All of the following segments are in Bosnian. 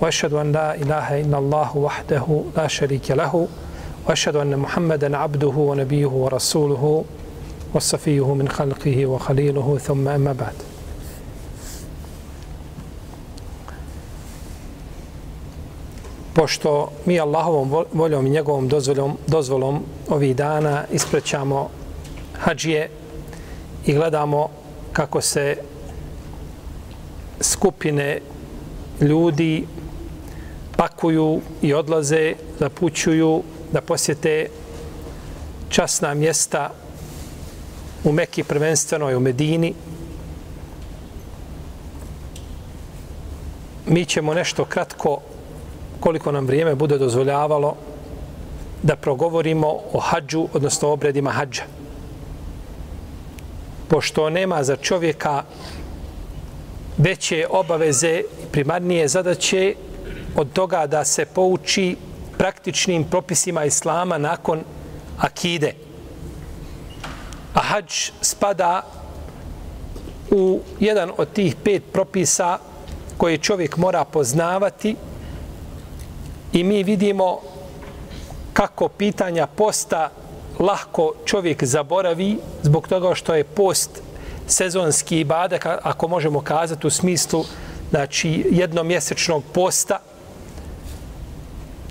واشهد ان لا اله الا الله وحده لا شريك له واشهد ان محمدا عبده ونبيه ورسوله وصفيه من خلقه وخليله ثم اما بعد pošto mi Allahovom voljom i njegovom dozvolom, dozvolom ovih dana isprećamo hađije i gledamo kako se skupine ljudi pakuju i odlaze, zapućuju da posjete časna mjesta u Mekki prvenstveno i u Medini. Mi ćemo nešto kratko koliko nam vrijeme bude dozvoljavalo da progovorimo o hađu, odnosno obredima hađa. Pošto nema za čovjeka veće obaveze primarnije zadaće od toga da se pouči praktičnim propisima islama nakon akide. A hađ spada u jedan od tih pet propisa koje čovjek mora poznavati I mi vidimo kako pitanja posta lahko čovjek zaboravi zbog toga što je post sezonski ibadak, ako možemo kazati u smislu znači jednomjesečnog posta,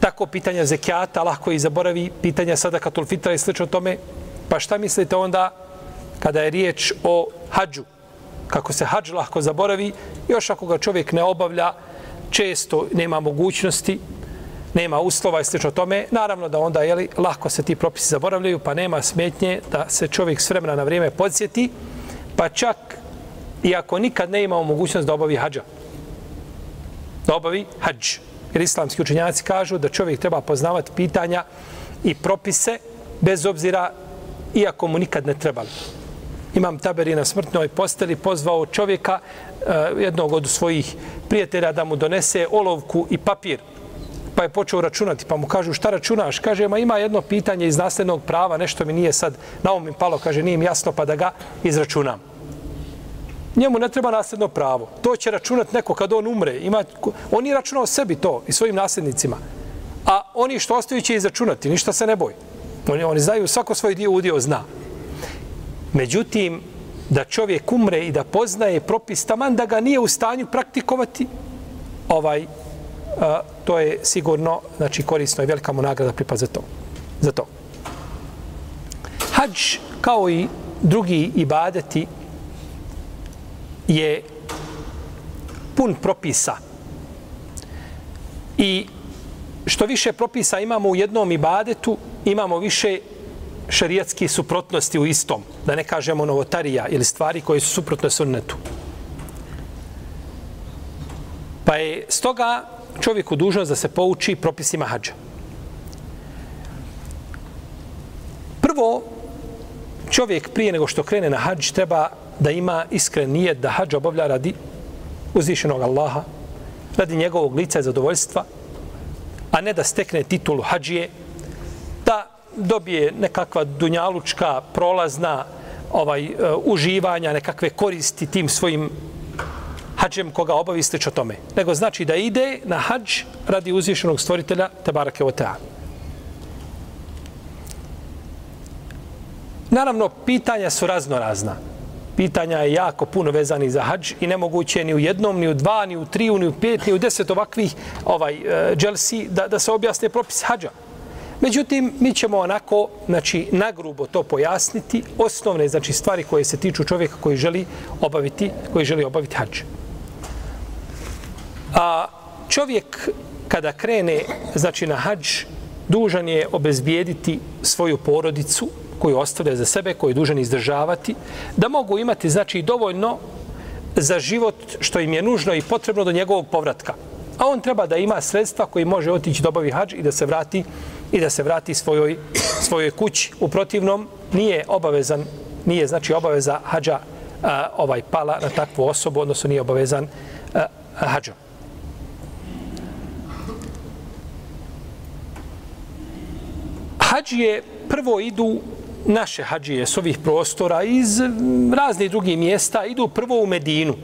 tako pitanja zekijata lahko i zaboravi, pitanja sadakatul fitra i slično tome. Pa šta mislite onda kada je riječ o hađu? Kako se hađ lahko zaboravi, još ako ga čovjek ne obavlja, često nema mogućnosti, nema uslova i slično tome, naravno da onda jeli, lahko se ti propisi zaboravljaju, pa nema smetnje da se čovjek s vremena na vrijeme podsjeti, pa čak i ako nikad ne imao mogućnost da obavi hađa. Da obavi hađ. Jer islamski učenjaci kažu da čovjek treba poznavati pitanja i propise bez obzira iako mu nikad ne trebali. Imam taberi na smrtnoj posteli pozvao čovjeka, e, jednog od svojih prijatelja, da mu donese olovku i papir pa je počeo računati, pa mu kažu šta računaš? Kaže, ma ima jedno pitanje iz naslednog prava, nešto mi nije sad na um ovom palo, kaže, nije mi jasno, pa da ga izračunam. Njemu ne treba nasljedno pravo. To će računati neko kad on umre. Ima, on je računao sebi to i svojim nasljednicima. A oni što ostaju će izračunati, ništa se ne boj. Oni, oni znaju, svako svoj dio udio zna. Međutim, da čovjek umre i da poznaje propis taman da ga nije u stanju praktikovati, ovaj, a, to je sigurno znači korisno i velika mu nagrada pripa za to. Za to. Hadž, kao i drugi ibadeti, je pun propisa. I što više propisa imamo u jednom ibadetu, imamo više šarijatskih suprotnosti u istom. Da ne kažemo novotarija ili stvari koje su suprotne sunnetu. Pa je stoga čovjeku dužnost da se pouči propisima hađa. Prvo, čovjek prije nego što krene na hađ treba da ima iskren nijet da hađ obavlja radi uzvišenog Allaha, radi njegovog lica i zadovoljstva, a ne da stekne titulu hađije, da dobije nekakva dunjalučka prolazna ovaj e, uživanja, nekakve koristi tim svojim hađem koga obavi slično tome. Nego znači da ide na hađ radi uzvišenog stvoritelja Tebarake Otea. Naravno, pitanja su razno razna. Pitanja je jako puno vezani za hađ i nemoguće ni u jednom, ni u dva, ni u tri, ni u pet, ni u deset ovakvih ovaj, eh, dželsi da, da se objasne propis hađa. Međutim, mi ćemo onako, znači, nagrubo to pojasniti, osnovne, znači, stvari koje se tiču čovjeka koji želi obaviti, koji želi obaviti hađ. A čovjek kada krene znači na hadž dužan je obezbijediti svoju porodicu koju ostavlja za sebe, koju je dužan izdržavati, da mogu imati znači dovoljno za život što im je nužno i potrebno do njegovog povratka. A on treba da ima sredstva koji može otići da obavi hađ i da se vrati i da se vrati svojoj, svojoj kući. U protivnom nije obavezan, nije znači obaveza hađa a, ovaj pala na takvu osobu, odnosno nije obavezan a, hađom. Hađije prvo idu naše hađije s ovih prostora iz mm, raznih drugih mjesta idu prvo u Medinu.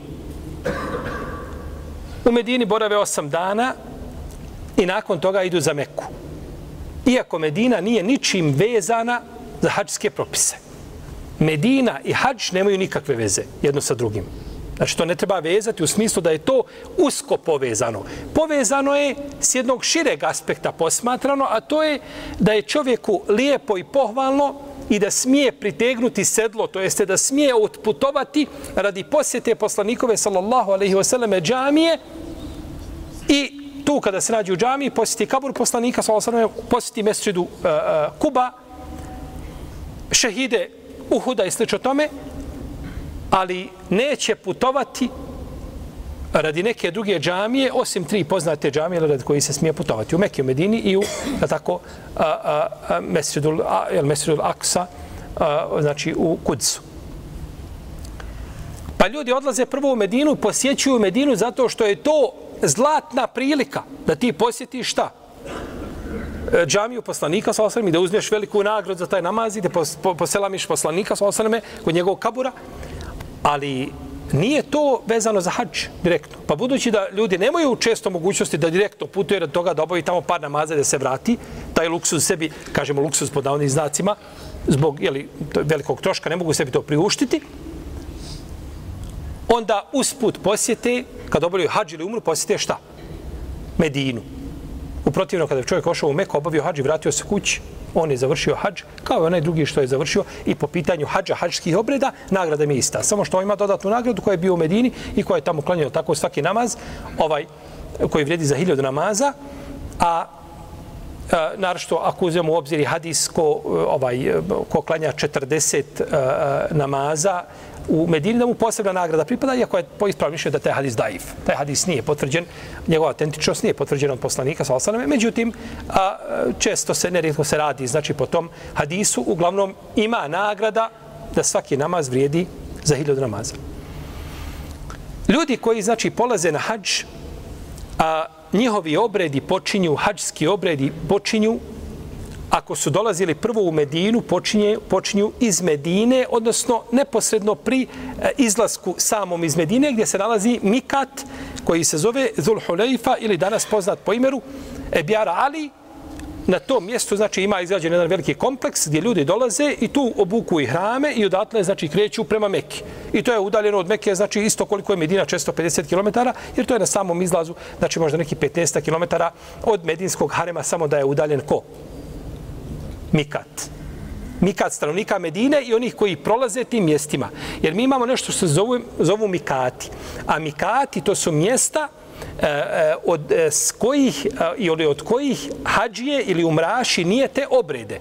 U Medini borave osam dana i nakon toga idu za Meku. Iako Medina nije ničim vezana za hađske propise. Medina i hađ nemaju nikakve veze jedno sa drugim. Znači to ne treba vezati u smislu da je to usko povezano. Povezano je s jednog šireg aspekta posmatrano, a to je da je čovjeku lijepo i pohvalno i da smije pritegnuti sedlo, to jeste da smije otputovati radi posjete poslanikove sallallahu alaihi wasallam džamije i tu kada se nađe u džamiji posjeti kabur poslanika sallallahu alaihi wasallam posjeti mesčidu uh, uh, Kuba šehide Uhuda i slično tome ali neće putovati radi neke druge džamije, osim tri poznate džamije radi koji se smije putovati u Mekke, u Medini i u da tako, a, a, a, Mesridul, a, el Mesridul Aksa, a, znači u Kudsu. Pa ljudi odlaze prvo u Medinu, posjećuju Medinu zato što je to zlatna prilika da ti posjetiš šta? E, džamiju poslanika sa i da uzmeš veliku nagradu za taj namaz i da poselamiš poslanika sa kod njegovog kabura. Ali nije to vezano za hađ direktno. Pa budući da ljudi nemaju često mogućnosti da direktno putuje od toga da obavi tamo par namaza da se vrati, taj luksuz sebi, kažemo luksuz pod navnim znacima, zbog jeli, velikog troška ne mogu sebi to priuštiti, onda usput posjete, kad obavljaju hađ ili umru, posjete šta? Medinu. U protivno, kada je čovjek ošao u Meku, obavio hađ i vratio se kući, on je završio hađ, kao i onaj drugi što je završio i po pitanju hađa, hađskih obreda, nagrada mi je ista. Samo što on ima dodatnu nagradu koja je bio u Medini i koja je tamo klanjao tako svaki namaz, ovaj, koji vredi za hiljadu namaza, a naravno ako uzmemo u obzir i hadis ko, ovaj, ko klanja 40 e, namaza u Medini da mu posebna nagrada pripada, iako je po ispravnom mišljenju da taj hadis daif. Taj hadis nije potvrđen, njegova autentičnost nije potvrđena od poslanika, sa osaname. Međutim, a, često se, nerijetko se radi, znači po tom hadisu, uglavnom ima nagrada da svaki namaz vrijedi za hiljadu namaza. Ljudi koji, znači, polaze na hađ, a njihovi obredi počinju, hađski obredi počinju ako su dolazili prvo u Medinu, počinje, počinju iz Medine, odnosno neposredno pri eh, izlasku samom iz Medine, gdje se nalazi Mikat, koji se zove Zulhulejfa ili danas poznat po imeru Ebjara Ali. Na tom mjestu znači ima izgrađen jedan veliki kompleks gdje ljudi dolaze i tu obuku i hrame i odatle znači kreću prema Mekki. I to je udaljeno od Mekke, znači isto koliko je Medina, 650 km, jer to je na samom izlazu, znači možda neki 15 km od Medinskog harema, samo da je udaljen ko? Mikat. Mikat stanovnika Medine i onih koji prolaze tim mjestima. Jer mi imamo nešto što se zovu, zovu Mikati. A Mikati to su mjesta e, e, od e, s kojih e, ili od kojih hađije ili umraši nije te obrede.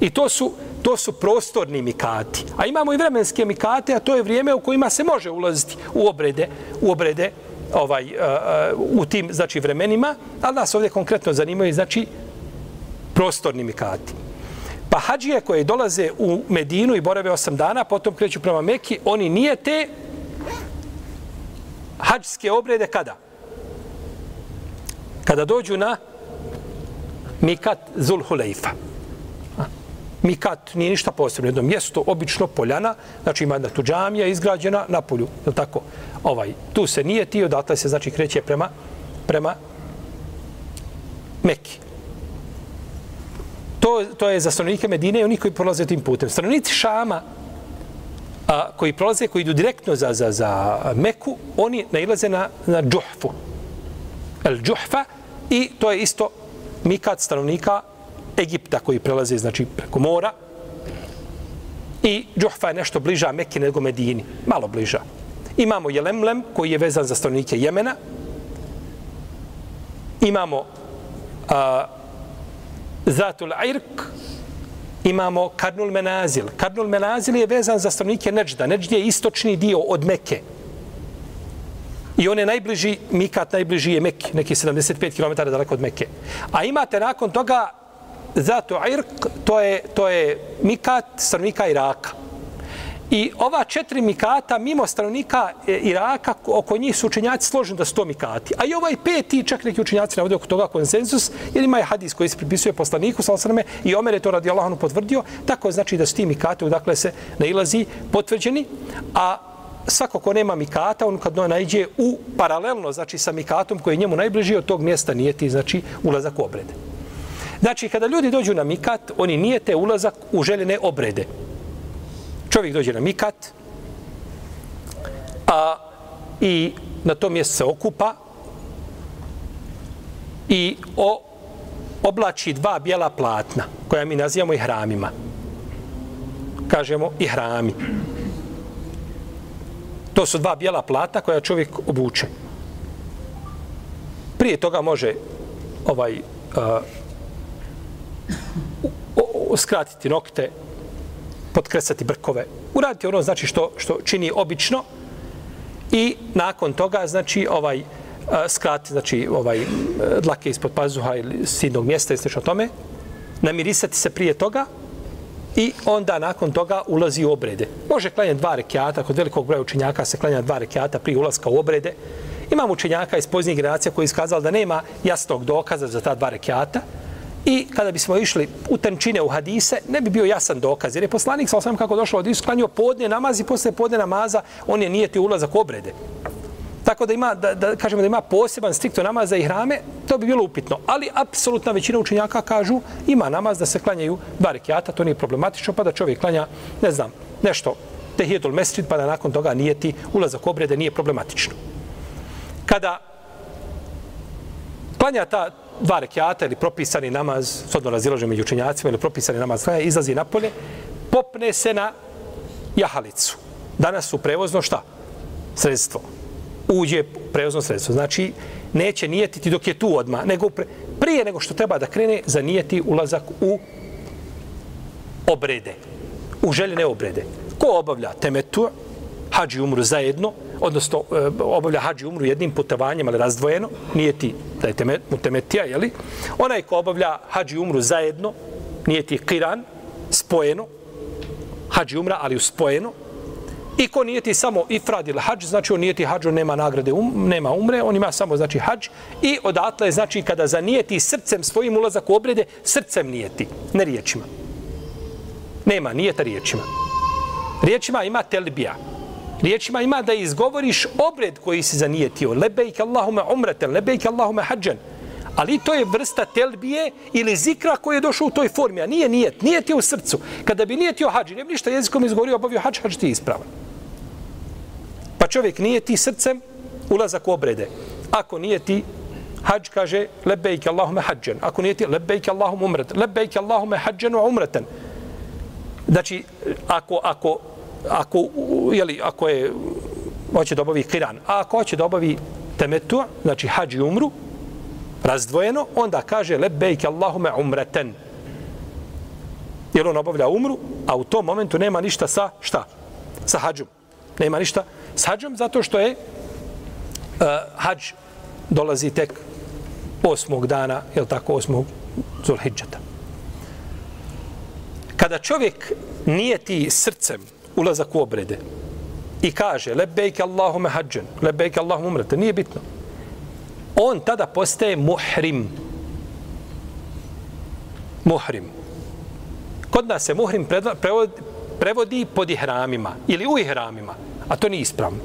I to su to su prostorni mikati. A imamo i vremenske mikate, a to je vrijeme u kojima se može ulaziti u obrede, u obrede ovaj uh, u tim znači vremenima, ali nas ovdje konkretno zanimaju znači prostorni mikati. Pa hađije koje dolaze u Medinu i borave osam dana, potom kreću prema Meki, oni nije te hađske obrede kada? Kada dođu na Mikat Zulhulejfa. Mikat nije ništa posebno, jedno mjesto, obično poljana, znači ima jedna tu džamija izgrađena na polju, je tako? Ovaj, tu se nije ti, odatle se znači kreće prema, prema Meki to, to je za stanovnike Medine i oni koji prolaze tim putem. Stanovnici Šama, a, koji prolaze, koji idu direktno za, za, za Meku, oni nailaze na, na Džuhfu. El Džuhfa i to je isto mikat stanovnika Egipta koji prelaze znači, preko mora. I Džuhfa je nešto bliža Mekke nego Medini. Malo bliža. Imamo Jelemlem koji je vezan za stanovnike Jemena. Imamo a, Zatul Irk, imamo Karnul Menazil. Karnul Menazil je vezan za stanovnike Neđda. Neđd je istočni dio od Meke. I on je najbliži, Mikat najbliži je Mekke, neki 75 km daleko od Mekke. A imate nakon toga Zatul Irk, to je, to je Mikat stanovnika Iraka. I ova četiri mikata, mimo stanovnika e, Iraka, oko njih su učenjaci složeni da su to mikati. A i ovaj peti, čak neki učenjaci navode oko toga konsensus, jer ima je hadis koji se pripisuje poslaniku, salosrame, i Omer je to radi Allahanu potvrdio, tako znači da su ti mikati, dakle se nailazi potvrđeni, a svako ko nema mikata, on kad najđe u paralelno, znači sa mikatom koji je njemu najbliži od tog mjesta nije ti, znači, ulazak u obrede. Znači, kada ljudi dođu na mikat, oni nije te ulazak u željene obrede. Čovjek dođe na mikat, a i na tom mjestu se okupa i o, oblači dva bijela platna, koja mi nazivamo i hramima. Kažemo i hrami. To su dva bijela plata koja čovjek obuče. Prije toga može ovaj uh, skratiti nokte, potkresati brkove, uraditi ono znači što što čini obično i nakon toga znači ovaj e, skrati znači ovaj e, dlake ispod pazuha ili sidnog mjesta i slično tome, namirisati se prije toga i onda nakon toga ulazi u obrede. Može klanjati dva rekiata, kod velikog broja učenjaka se klanja dva rekiata prije ulaska u obrede. Imamo učenjaka iz poznijih generacija koji je iskazali da nema jasnog dokaza za ta dva rekiata, I kada bismo išli u tančine u hadise, ne bi bio jasan dokaz. Jer je poslanik, sa osam kako došlo od Isu, klanio podne namaz i posle podne namaza, on je nijeti ulazak obrede. Tako da ima, da, da kažemo da ima poseban strikto namaz za ihrame, to bi bilo upitno. Ali apsolutna većina učenjaka kažu ima namaz da se klanjaju dva rekiata, to nije problematično, pa da čovjek klanja, ne znam, nešto, tehijetul mesrid, pa da nakon toga nijeti ulazak obrede, nije problematično. Kada klanja ta, dva rekiata ili propisani namaz, s odno razilažem među učenjacima, ili propisani namaz, kada izlazi napolje, popne se na jahalicu. Danas su prevozno šta? Sredstvo. Uđe prevozno sredstvo. Znači, neće nijetiti dok je tu odma, nego pre, prije nego što treba da krene, zanijeti ulazak u obrede. U željene obrede. Ko obavlja temetu, hađi umru zajedno, odnosno e, obavlja hađi umru jednim putovanjem, ali razdvojeno, nije ti da je temet, mu temetija, jeli? Onaj ko obavlja hađi umru zajedno, nije ti kiran, spojeno, hađi umra, ali uspojeno, I ko nije ti samo ifrad ili hađ, znači on nije ti hađ, on nema nagrade, um, nema umre, on ima samo znači hađ. I odatle znači kada zanijeti srcem svojim ulazak u obrede, srcem nijeti, ne riječima. Nema, nijeta riječima. Riječima ima telbija riječima ima da izgovoriš obred koji si zanijetio. Lebejk Allahume umreten, lebejk Allahume hađen. Ali to je vrsta telbije ili zikra koji je došao u toj formi, a nije nijet. Nijet je u srcu. Kada bi nijetio hađi, ne bi ništa jezikom izgovorio, obavio hađ, hađ ti je ispravan. Pa čovjek nije ti srcem ulazak u obrede. Ako nijeti hađ kaže lebejk Allahume hađen. Ako nijeti lebejk Allahume umreten. lebejk Allahume hađen u umreten. Znači, ako, ako ako, jeli, ako je hoće da obavi kiran, a ako hoće da obavi temetu, znači hađ i umru, razdvojeno, onda kaže lebejk Allahume umreten. Jer on obavlja umru, a u tom momentu nema ništa sa šta? Sa hađom. Nema ništa sa hađom zato što je uh, hađ dolazi tek osmog dana, je li tako, osmog Zulhidžata. Kada čovjek nije ti srcem ulazak u obrede i kaže lebejke Allahume hađen, lebejke Allahume umrete, nije bitno. On tada postaje muhrim. Muhrim. Kod nas se muhrim prevodi, prevodi pod ihramima ili u ihramima, a to nije ispravno.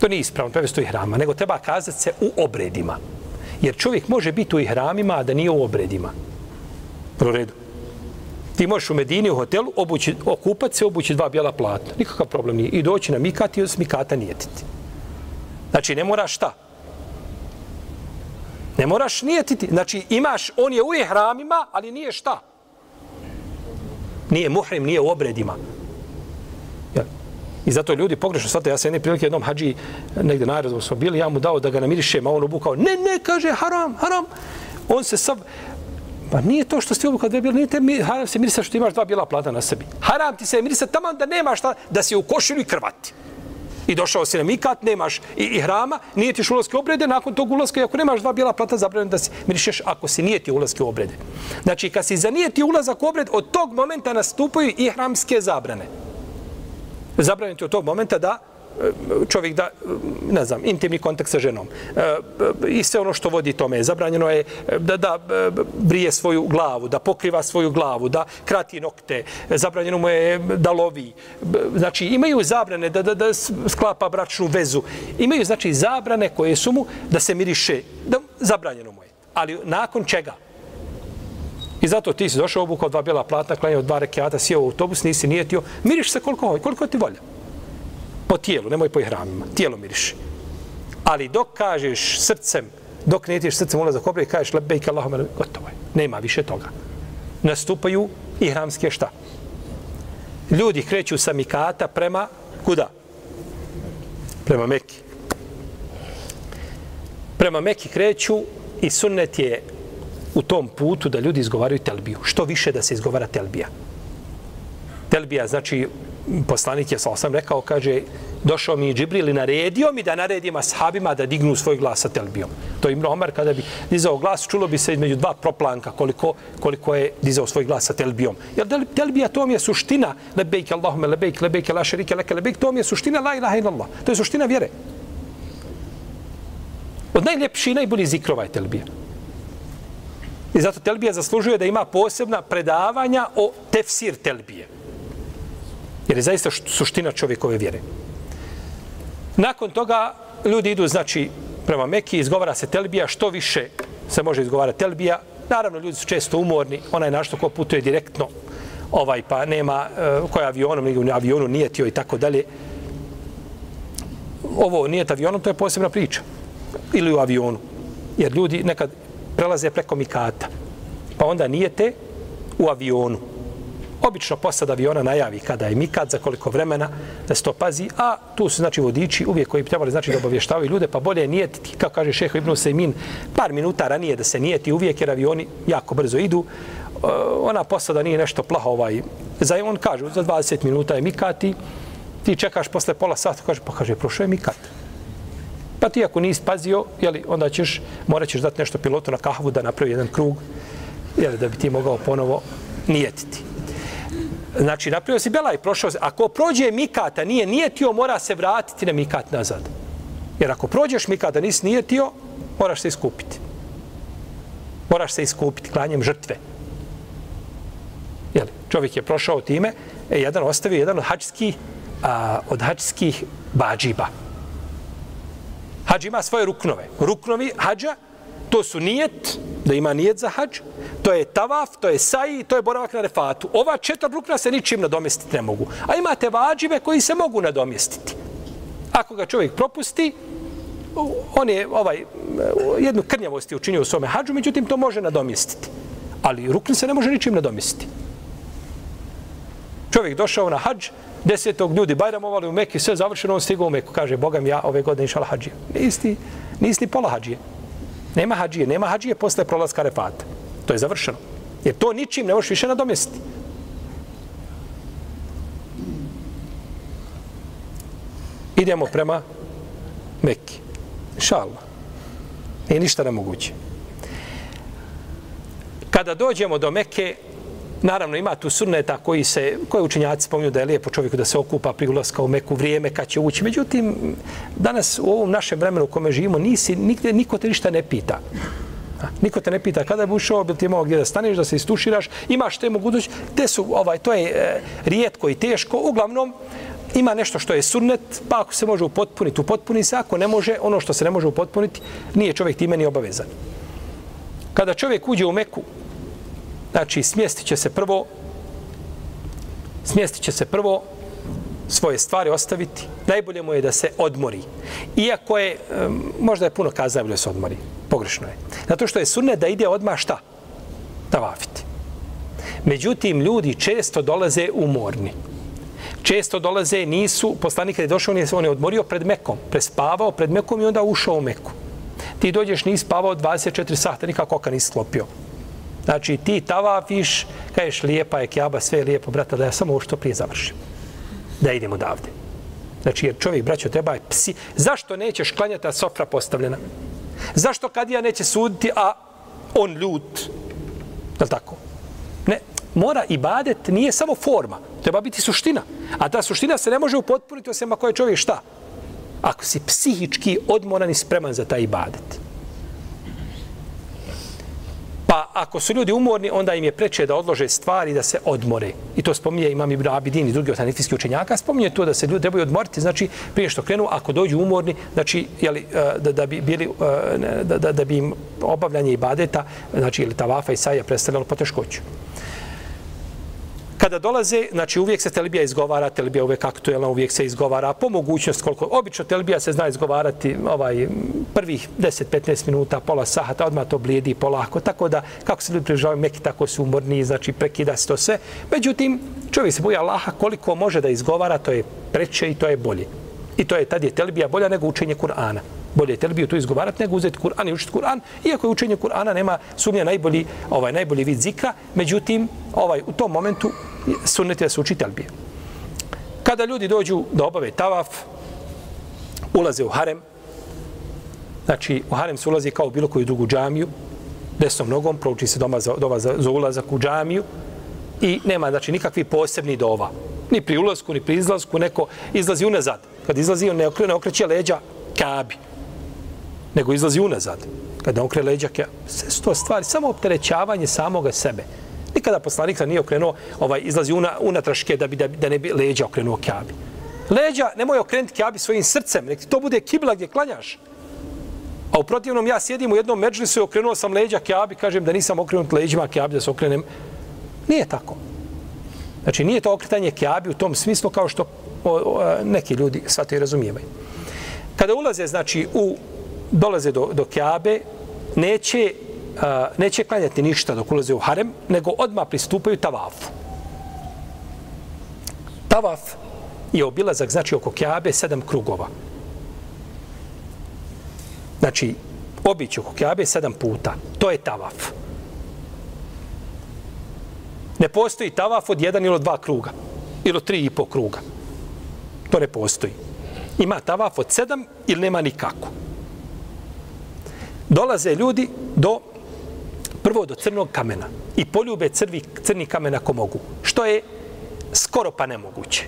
To nije ispravno, prevesti u ihrama, nego treba kazati se u obredima. Jer čovjek može biti u ihramima, a da nije u obredima. Pro redu. Ti možeš u Medini u hotelu obući, okupat se, obući dva bijela platna. Nikakav problem nije. I doći na mikat i od mikata nijetiti. Znači, ne moraš šta? Ne moraš nijetiti. Znači, imaš, on je u hramima, ali nije šta? Nije muhrim, nije u obredima. Ja. I zato ljudi pogrešno shvataju. ja sam jedne prilike jednom hađi negde najrazom smo bili, ja mu dao da ga namirišem, a on obukao, ne, ne, kaže, haram, haram. On se sav, Pa nije to što ste obuka dve bijele, nije te mi, haram se mirisa što imaš dva bijela plata na sebi. Haram ti se mirisa tamo da nemaš šta, da si u košilju i krvati. I došao si na mikat, nemaš i, i hrama, nije ti ulazke obrede, nakon tog ulaska, ako nemaš dva bijela plata, zabranjeno da se mirišeš ako si nije ti ulazke obrede. Znači, kad si zanijeti ulazak obred, od tog momenta nastupaju i hramske zabrane. Zabranjeno ti od tog momenta da čovjek da, ne znam, intimni kontakt sa ženom. E, e, I sve ono što vodi tome. je Zabranjeno je e, da, da brije svoju glavu, da pokriva svoju glavu, da krati nokte. Zabranjeno mu je da lovi. Znači, imaju zabrane da, da, da sklapa bračnu vezu. Imaju, znači, zabrane koje su mu da se miriše. Da, zabranjeno mu je. Ali nakon čega? I zato ti si došao obukao dva bijela platna, klanjao dva rekiata, sjeo u autobus, nisi nijetio, miriš se koliko, koliko ti volja po tijelu, nemoj po ihramima, tijelo miriši. Ali dok kažeš srcem, dok ne tiš srcem ulazak obrije, kažeš lebejk Allahom, gotovo je. Nema više toga. Nastupaju ihramske šta? Ljudi kreću sa Mikata prema kuda? Prema Meki. Prema Meki kreću i sunnet je u tom putu da ljudi izgovaraju telbiju. Što više da se izgovara telbija. Telbija znači poslanik je sa osam rekao, kaže, došao mi Džibril i naredio mi da naredim ashabima da dignu svoj glas sa telbijom. To je Ibn Omar, kada bi dizao glas, čulo bi se između dva proplanka koliko, koliko je dizao svoj glas sa telbijom. Jer telbija, to mi je suština, lebejk Allahume, lebejk, lebejk, la šerike, leke, lebejk, to mi je suština, la ilaha illallah. To je suština vjere. Od najljepši i najbolji zikrova je telbija. I zato telbija zaslužuje da ima posebna predavanja o tefsir telbije. Jer je zaista suština čovjekove vjere. Nakon toga ljudi idu, znači, prema Meki, izgovara se telbija, što više se može izgovarati telbija. Naravno, ljudi su često umorni, onaj našto ko putuje direktno, ovaj pa nema eh, uh, koja avionom, nego avionu nije tio i tako dalje. Ovo nije avionom, to je posebna priča. Ili u avionu. Jer ljudi nekad prelaze preko Mikata. Pa onda nijete u avionu. Obično posada aviona najavi kada je mikad, za koliko vremena da se to pazi, a tu su znači vodiči uvijek koji trebali znači da obavještavaju ljude, pa bolje je nijetiti, kao kaže šeho Ibn Sejmin, par minuta ranije da se nijeti uvijek jer avioni jako brzo idu. E, ona posada nije nešto plaho ovaj. Za on kaže, za 20 minuta je mikati, ti čekaš posle pola sata, kaže, pa kaže, prošao je mikat. Pa ti ako nisi pazio, jeli, onda ćeš, morat ćeš dati nešto pilotu na kahvu da napravi jedan krug, jeli, da bi ti mogao ponovo nijetiti. Znači, napravio si belaj, prošao se. Ako prođe mikata, nije nijetio, mora se vratiti na mikat nazad. Jer ako prođeš mikata, nisi nijetio, moraš se iskupiti. Moraš se iskupiti klanjem žrtve. Jel, čovjek je prošao time, e, jedan ostavio jedan od hađskih, a, od hađskih bađiba. Hađ ima svoje ruknove. Ruknovi hađa, to su nijet, da ima nijet za hađ, to je tavaf, to je saji, to je boravak na refatu. Ova četiri rukna se ničim nadomjestiti ne mogu. A imate vađive koji se mogu nadomjestiti. Ako ga čovjek propusti, on je ovaj, jednu krnjavost je učinio u svome hađu, međutim to može nadomjestiti. Ali rukni se ne može ničim nadomjestiti. Čovjek došao na hađ, desetog ljudi bajramovali u Meku, sve završeno, on stigao u Meku. Kaže, Bogam ja ove godine išala hađije. Nisi, nisi ni pola hađije. Nema hađije, nema hađije posle prolaska refata. To je završeno. Jer to ničim ne možeš više nadomjestiti. Idemo prema Mekki. Šalma. Nije ništa nemoguće. Kada dođemo do Mekke, naravno ima tu sunneta koji se, koje učinjaci spominju da je lijepo čovjeku da se okupa pri ulaska u Meku vrijeme kad će ući. Međutim, danas u ovom našem vremenu u kome živimo, nisi, nigde, niko te ništa ne pita. Niko te ne pita kada bi ušao, bi ti imao gdje da staneš, da se istuširaš, imaš te mogućnosti, te su, ovaj, to je e, rijetko i teško, uglavnom, ima nešto što je sunnet, pa ako se može upotpuniti, upotpuni se, ako ne može, ono što se ne može upotpuniti, nije čovjek time ni obavezan. Kada čovjek uđe u Meku, znači smjestit će se prvo, smjestit će se prvo svoje stvari ostaviti, najbolje mu je da se odmori. Iako je, e, možda je puno kazao da se odmori, pogrešno je. Zato što je sunnet da ide odmah šta? Tavafiti. Međutim, ljudi često dolaze umorni. Često dolaze, nisu, poslanik kada je došao, on je, on je odmorio pred Mekom, prespavao pred Mekom i onda ušao u Meku. Ti dođeš, nisi spavao 24 sata, nikako oka nisi sklopio. Znači, ti tavafiš, kažeš, lijepa je kjaba, sve je lijepo, brata, da ja samo ovo što prije završim da idemo odavde. Znači, jer čovjek, braćo, treba je psi. Zašto nećeš klanjati, a sofra postavljena? Zašto kad ja neće suditi, a on ljut? Je tako? Ne, mora i badet nije samo forma, treba biti suština. A ta suština se ne može upotpuniti osim ako je čovjek šta? Ako si psihički odmoran i spreman za taj ibadet. Pa ako su ljudi umorni, onda im je preče da odlože stvari da se odmore. I to spominje imam Ibn Abidin i drugi otanifijski učenjaka. Spominje to da se ljudi trebaju odmoriti, znači prije što krenu, ako dođu umorni, znači jeli, e, da, da, bi bili, e, da, da, da bi im obavljanje ibadeta, znači ili tavafa i saja predstavljalo poteškoću kada dolaze, znači uvijek se telbija izgovara, telbija uvijek aktuelna, uvijek se izgovara po mogućnost koliko. Obično telbija se zna izgovarati ovaj prvih 10-15 minuta, pola sahata, odmah to blijedi polako. Tako da, kako se ljudi prižavaju, meki tako su umorni, znači prekida se to sve. Međutim, čovjek se boja Allaha koliko može da izgovara, to je preče i to je bolje. I to je, tad je telbija bolja nego učenje Kur'ana bolje telbiju tu izgovarati nego uzeti Kur'an i učiti Kur'an, iako je učenje Kur'ana nema sumnja najbolji, ovaj, najbolji vid zikra, međutim, ovaj, u tom momentu sunnete da se uči telbije. Kada ljudi dođu da obave tavaf, ulaze u harem, znači u harem se ulazi kao u bilo koju drugu džamiju, desnom nogom, prouči se doma za, doma za, za ulazak u džamiju i nema znači nikakvi posebni dova. Ni pri ulazku, ni pri izlasku, neko izlazi unazad. Kad izlazi, on ne, ne okreće leđa kabi nego izlazi unazad. Kada okre leđa, sve to stvari, samo opterećavanje samoga sebe. Nikada poslanik sa nije okrenuo, ovaj, izlazi una, unatraške da, bi, da, da ne bi leđa okrenuo kjabi. Leđa, nemoj okrenuti kjabi svojim srcem, nek to bude kibla gdje klanjaš. A u protivnom ja sjedim u jednom međlisu i okrenuo sam leđa kjabi, kažem da nisam okrenut leđima kjabi da se okrenem. Nije tako. Znači nije to okretanje kjabi u tom smislu kao što o, o, neki ljudi shvataju i razumijevaju. Kada ulaze znači u dolaze do, do Kjabe, neće, a, neće klanjati ništa dok ulaze u harem, nego odmah pristupaju tavafu. Tavaf je obilazak, znači oko Kjabe, sedam krugova. Znači, obići oko Kjabe sedam puta. To je tavaf. Ne postoji tavaf od jedan ili od dva kruga. Ili od tri i po kruga. To ne postoji. Ima tavaf od sedam ili nema nikako dolaze ljudi do prvo do crnog kamena i poljube crvi, crni kamen ako mogu. Što je skoro pa nemoguće.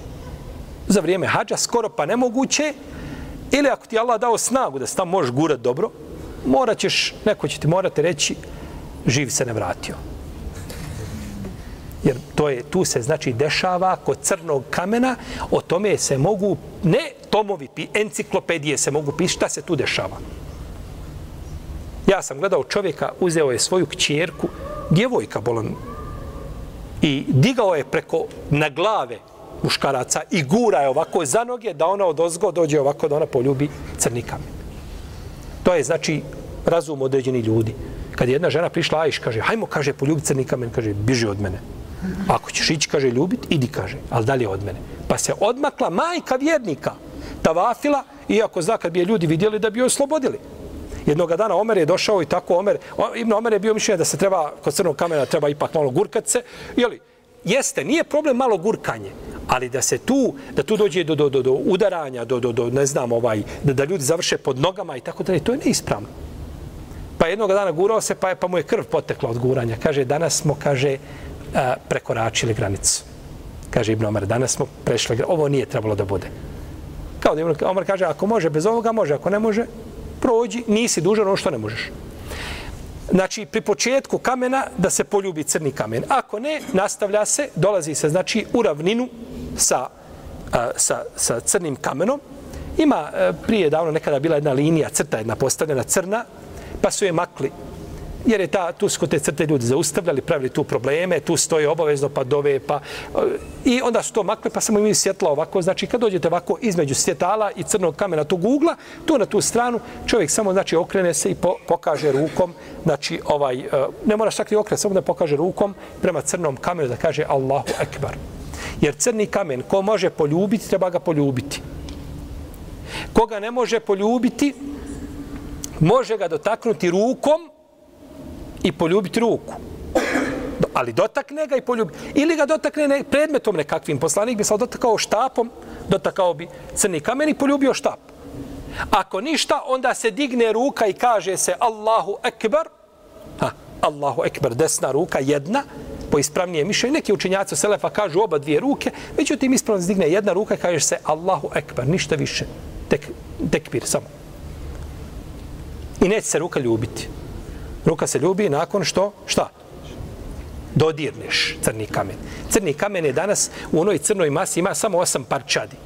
Za vrijeme hađa skoro pa nemoguće ili ako ti Allah dao snagu da se tamo možeš gurat dobro, morat ćeš, neko će ti morati reći, živ se ne vratio. Jer to je, tu se znači dešava kod crnog kamena, o tome se mogu, ne tomovi, enciklopedije se mogu pisati, šta se tu dešava. Ja sam gledao čovjeka, uzeo je svoju kćerku, djevojka bolan, i digao je preko na glave muškaraca i gura je ovako za noge da ona od ozgo dođe ovako da ona poljubi crni kamen. To je znači razum određeni ljudi. Kad je jedna žena prišla Ajš, kaže, hajmo, kaže, poljubi crni kamen, kaže, biži od mene. Ako ćeš ići, kaže, ljubit, idi, kaže, ali dalje od mene. Pa se odmakla majka vjernika, tavafila, iako zna kad bi je ljudi vidjeli da bi joj oslobodili. Jednoga dana Omer je došao i tako Omer, Ibn Omer je bio mišljenje da se treba, kod crnog kamena treba ipak malo gurkat se. Jeli, jeste, nije problem malo gurkanje, ali da se tu, da tu dođe do, do, do, do udaranja, do, do, do, ne znam, ovaj, da, da ljudi završe pod nogama i tako dalje, to je neispravno. Pa jednog dana gurao se, pa, je, pa mu je krv potekla od guranja. Kaže, danas smo, kaže, a, prekoračili granicu. Kaže Ibn Omer, danas smo prešli granicu. Ovo nije trebalo da bude. Kao da Ibn Omer kaže, ako može bez ovoga, može, ako ne može, prođi, nisi dužan ono što ne možeš. Znači, pri početku kamena da se poljubi crni kamen. Ako ne, nastavlja se, dolazi se, znači, u ravninu sa, a, sa, sa crnim kamenom. Ima a, prije davno nekada bila jedna linija, crta jedna postavljena crna, pa su je makli jer je ta, tu su te crte ljudi zaustavljali, pravili tu probleme, tu stoje obavezno pa dove, pa e, i onda su to makle, pa samo imaju svjetla ovako, znači kad dođete ovako između svjetala i crnog kamena tog ugla, tu na tu stranu, čovjek samo znači okrene se i po, pokaže rukom, znači ovaj, e, ne moraš čak ni okret, samo da pokaže rukom prema crnom kamenu da kaže Allahu Ekbar. Jer crni kamen, ko može poljubiti, treba ga poljubiti. Koga ne može poljubiti, može ga dotaknuti rukom i poljubiti ruku. ali dotakne ga i poljubi. Ili ga dotakne ne, predmetom nekakvim. Poslanik bi se dotakao štapom, dotakao bi crni kamen i poljubio štap. Ako ništa, onda se digne ruka i kaže se Allahu Ekber, ha, Allahu Ekber, desna ruka, jedna, po ispravnije mišljenje. Neki učinjaci Selefa kažu oba dvije ruke, međutim ispravno se digne jedna ruka i kaže se Allahu Ekber, ništa više. Tek, tekbir samo. I neće se ruka ljubiti. Ruka se ljubi nakon što, šta? Dodirneš crni kamen. Crni kamen je danas u onoj crnoj masi ima samo osam parčadi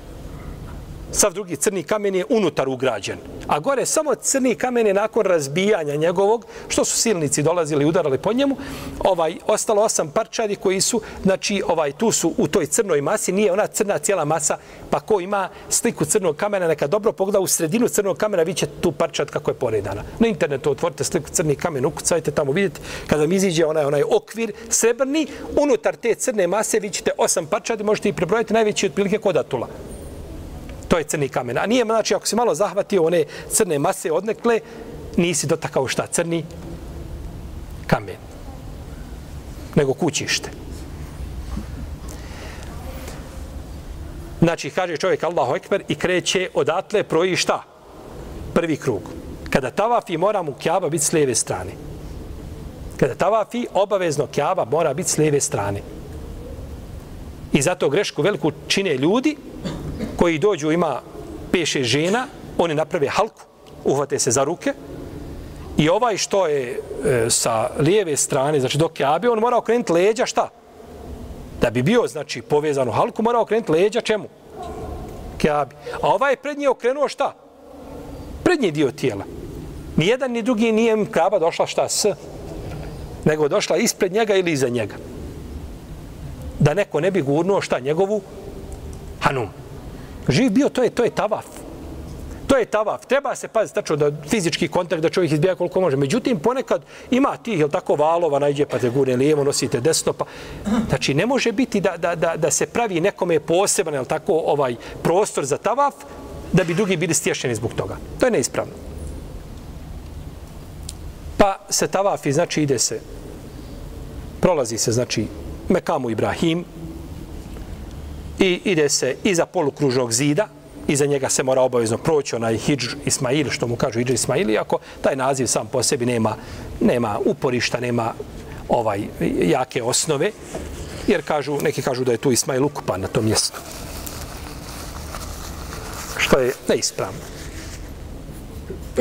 sav drugi crni kamen je unutar ugrađen. A gore samo crni kamen je nakon razbijanja njegovog, što su silnici dolazili i udarali po njemu, ovaj, ostalo osam parčadi koji su, znači, ovaj, tu su u toj crnoj masi, nije ona crna cijela masa, pa ko ima sliku crnog kamena, neka dobro pogleda u sredinu crnog kamena, vi ćete tu parčad kako je poredana. Na internetu otvorite sliku crni kamen, ukucajte tamo, vidite, kada vam iziđe onaj, onaj okvir srebrni, unutar te crne mase vi ćete osam parčadi, možete i prebrojati najveći otprilike kod atula to je crni kamen. A nije, znači, ako se malo zahvatio one crne mase odnekle, nisi dotakao šta, crni kamen. Nego kućište. Znači, kaže čovjek Allahu Ekber i kreće odatle proji šta? Prvi krug. Kada tavafi, mora mu kjaba biti s lijeve strane. Kada tavafi, obavezno kjaba mora biti s lijeve strane. I zato grešku veliku čine ljudi koji dođu, ima peše žena, oni naprave halku, uhvate se za ruke i ovaj što je e, sa lijeve strane, znači dok je abio, on mora okrenuti leđa, šta? Da bi bio, znači, povezan u halku, mora okrenuti leđa čemu? Kjabi. A ovaj je prednji okrenuo šta? Prednji dio tijela. Nijedan ni drugi nije kaba došla šta s, nego došla ispred njega ili iza njega. Da neko ne bi gurnuo šta njegovu hanum. Živ bio, to je, to je tavaf. To je tavaf. Treba se paziti tačno da fizički kontakt da čovjek izbija koliko može. Međutim, ponekad ima tih, jel tako, valova, najđe pa te gure lijevo, nosite desno, pa... Znači, ne može biti da, da, da, da se pravi nekome poseban, jel tako, ovaj prostor za tavaf, da bi drugi bili stješeni zbog toga. To je neispravno. Pa se tavafi, znači, ide se, prolazi se, znači, Mekamu Ibrahim, i ide se iza polukružnog zida, iza njega se mora obavezno proći onaj Hidž Ismail, što mu kažu Hidž Ismail, iako taj naziv sam po sebi nema, nema uporišta, nema ovaj jake osnove, jer kažu, neki kažu da je tu Ismail ukupan na tom mjestu. Što je neispravno.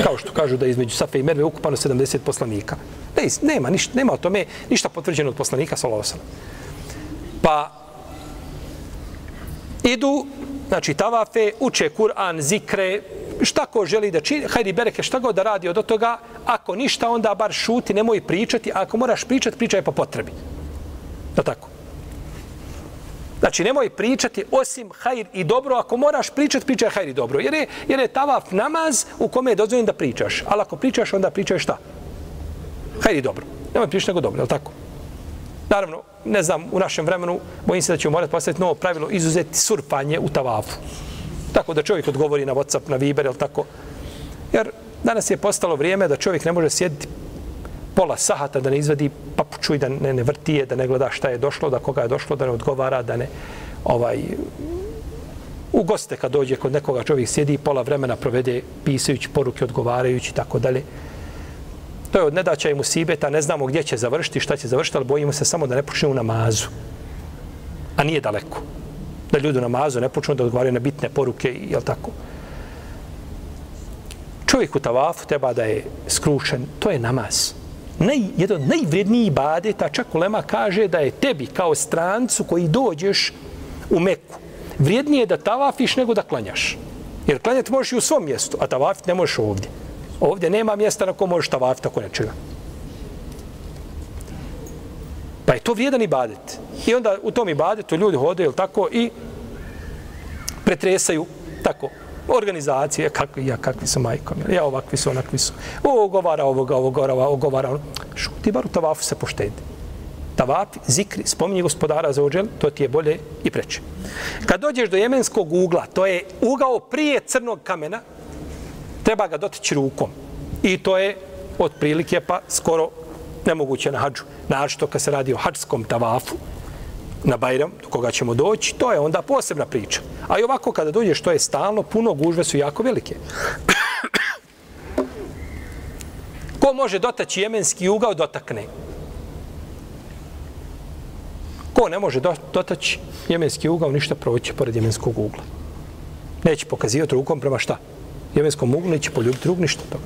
Kao što kažu da je između Safe i Merve ukupano 70 poslanika. Ne, nema, ništa, nema o tome ništa potvrđeno od poslanika, sallallahu Pa idu, znači tavafe, uče Kur'an, zikre, šta ko želi da čini, hajdi bereke šta god da radi od toga, ako ništa onda bar šuti, nemoj pričati, a ako moraš pričati, pričaj po potrebi. Da tako. Znači, nemoj pričati osim hajr i dobro, ako moraš pričati, pričaj hajr i dobro. Jer je, jer je tavaf namaz u kome je dozvoljeno da pričaš. Ali ako pričaš, onda pričaj šta? Hajr i dobro. Nemoj pričati nego dobro, je tako? Naravno, ne znam, u našem vremenu, bojim se da ćemo morati postaviti novo pravilo, izuzeti surpanje u tavafu. Tako da čovjek odgovori na Whatsapp, na Viber, ili tako. Jer danas je postalo vrijeme da čovjek ne može sjediti pola sahata da ne izvadi papuču i da ne, ne vrtije, da ne gleda šta je došlo, da koga je došlo, da ne odgovara, da ne ovaj u goste kad dođe kod nekoga čovjek sjedi pola vremena provede pisajući poruke, odgovarajući i tako dalje. To je od nedaća i musibeta, ne znamo gdje će završiti, šta će završiti, ali bojimo se samo da ne počne u namazu. A nije daleko. Da ljudi u namazu ne počnu da odgovaraju na bitne poruke, jel tako? Čovjek u tavafu treba da je skrušen, to je namaz. Naj, jedan od najvrednijih ibadeta, čak Ulema kaže da je tebi kao strancu koji dođeš u Meku, vrijednije da tavafiš nego da klanjaš. Jer klanjati možeš i u svom mjestu, a tavafit ne možeš ovdje. Ovdje nema mjesta na kom možeš tavaf tako nečega. Pa je to vrijedan ibadet. I onda u tom ibadetu ljudi hode, hodaju tako i pretresaju tako organizacije, kakvi, ja, kakvi su majkom, ja ovakvi su, onakvi su. O, ogovara ovoga, ovoga, ogovara ono. Šuti, bar u tavafu se poštedi. Tavaf, zikri, spominji gospodara za ođel, to ti je bolje i preče. Kad dođeš do jemenskog ugla, to je ugao prije crnog kamena, treba ga dotići rukom. I to je otprilike pa skoro nemoguće na hađu. Našto kad se radi o hađskom tavafu, na Bajram, do koga ćemo doći, to je onda posebna priča. A i ovako kada dođeš, to je stalno, puno gužve su jako velike. Ko može dotaći jemenski ugao, dotakne. Ko ne može dotaći jemenski ugao, ništa proći pored jemenskog ugla. Neće pokazivati rukom prema šta? Jemenskom uglu neće poljubiti rug, ništa toga.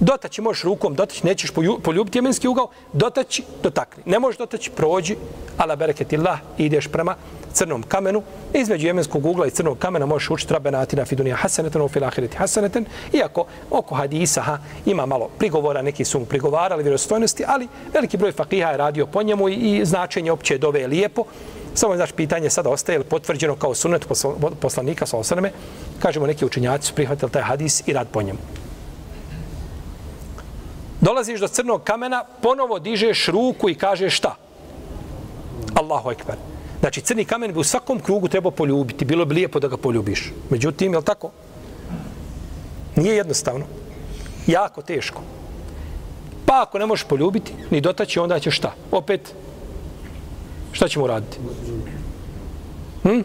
Dotaći možeš rukom, dotaći, nećeš poljubiti jemenski ugao, dotaći, dotakni. Ne možeš dotaći, prođi, ala bereketillah, ideš prema crnom kamenu. Između jemenskog ugla i crnog kamena možeš učiti rabenatina fidunija hasaneten, u filahireti hasaneten. Iako oko hadisa ha, ima malo prigovora, neki su mu prigovarali vjerostojnosti, ali veliki broj fakiha je radio po njemu i, i značenje opće dove je lijepo. Samo je znači pitanje sada ostaje potvrđeno kao sunet poslanika sa osaname. Kažemo neki učenjaci su prihvatili taj hadis i rad po njemu. Dolaziš do crnog kamena, ponovo dižeš ruku i kažeš šta? Allahu ekber. Znači, crni kamen bi u svakom krugu trebao poljubiti. Bilo bi lijepo da ga poljubiš. Međutim, je li tako? Nije jednostavno. Jako teško. Pa ako ne možeš poljubiti, ni dotaći, onda će šta? Opet, šta ćemo raditi? Hm?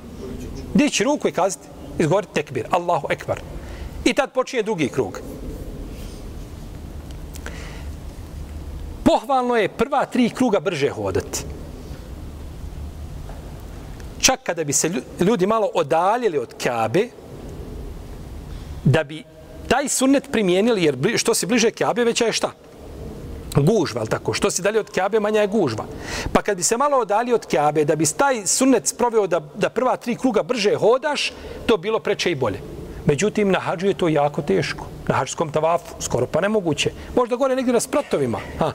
Dići ruku i kazati, izgovoriti tekbir. Allahu ekbar. I tad počinje drugi krug. pohvalno je prva tri kruga brže hodati. Čak kada bi se ljudi malo odaljili od Kabe, da bi taj sunnet primijenili, jer što se bliže Kabe, veća je šta? Gužva, ali tako? Što si dalje od Kabe, manja je gužva. Pa kad bi se malo odali od Kabe, da bi taj sunnet sproveo da, da prva tri kruga brže hodaš, to bilo preče i bolje. Međutim, na hađu je to jako teško. Na hađskom tavafu, skoro pa nemoguće. Možda gore negdje na spratovima. Ha.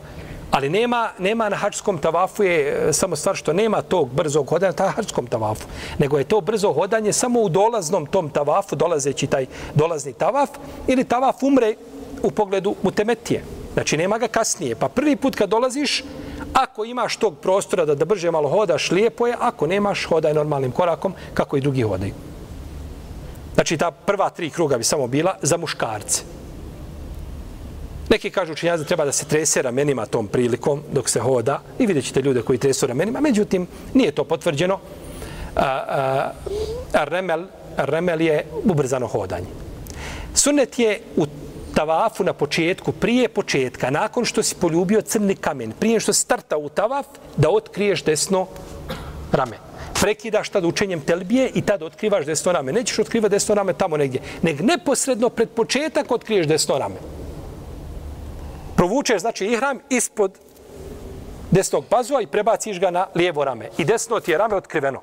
Ali nema, nema na hađskom tavafu je e, samo stvar što nema tog brzog hodanja na hađskom tavafu. Nego je to brzo hodanje samo u dolaznom tom tavafu, dolazeći taj dolazni tavaf, ili tavaf umre u pogledu mutemetije. Znači nema ga kasnije. Pa prvi put kad dolaziš, ako imaš tog prostora da, da brže malo hodaš, lijepo je. Ako nemaš, hodaj normalnim korakom, kako i drugi hodaju. Znači ta prva tri kruga bi samo bila za muškarce. Neki kažu učinjaci da treba da se trese ramenima tom prilikom dok se hoda i vidjet ćete ljude koji tresu ramenima. Međutim, nije to potvrđeno. A, a, a remel, remel je ubrzano hodanje. Sunet je u tavafu na početku, prije početka, nakon što si poljubio crni kamen, prije što starta u tavaf, da otkriješ desno rame. Prekidaš tad učenjem telbije i tad otkrivaš desno rame. Nećeš otkrivati desno rame tamo negdje. Nek neposredno pred početak otkriješ desno rame provučeš znači ihram ispod desnog pazua i prebaciš ga na lijevo rame. I desno ti je rame otkriveno.